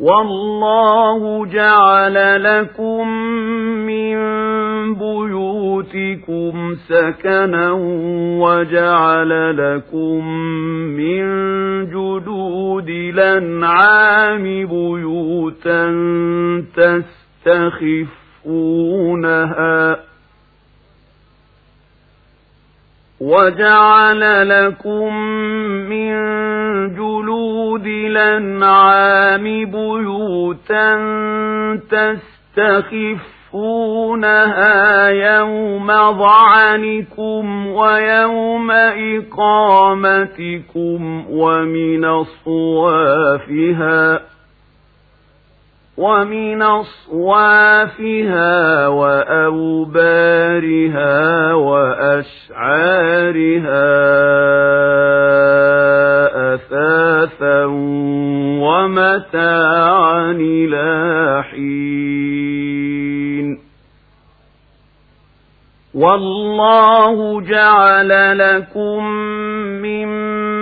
والله جعل لكم من بيوتكم سكنا وجعل لكم من جدود الأنعام بيوتا تستخفونها وجعل لكم من جلود الأنعام بيوتا تستخفونها يوم ضعنكم ويوم إقامتكم ومن أصوافها ومن أصوافها وأوبارها وأشعارها أثاثا ومتاعا إلى حين. والله جعل لكم مما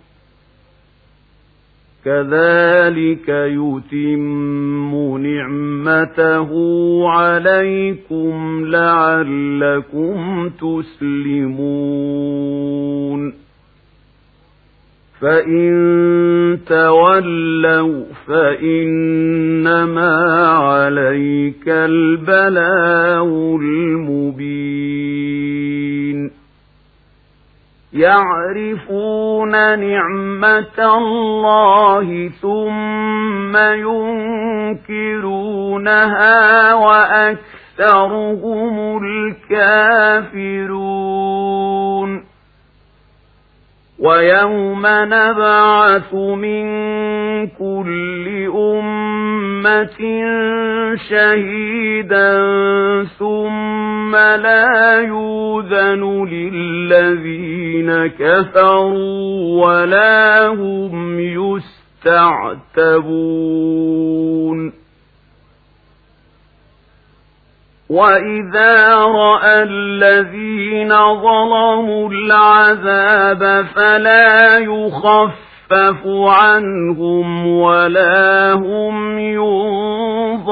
كذلك يتم نعمته عليكم لعلكم تسلمون. فإن تولوا فإنما عليك البلاغ المبين. يعرفون نعمة الله ثم ينكرونها وأكثرهم الكافرون. ويوم نبعث من كل أمة شهيدا ثم لا يوذن للذين كفروا ولا هم يستعتبون. وإذا رأى الذين ظلموا العذاب فلا يخفف عنهم ولا هم ينظرون.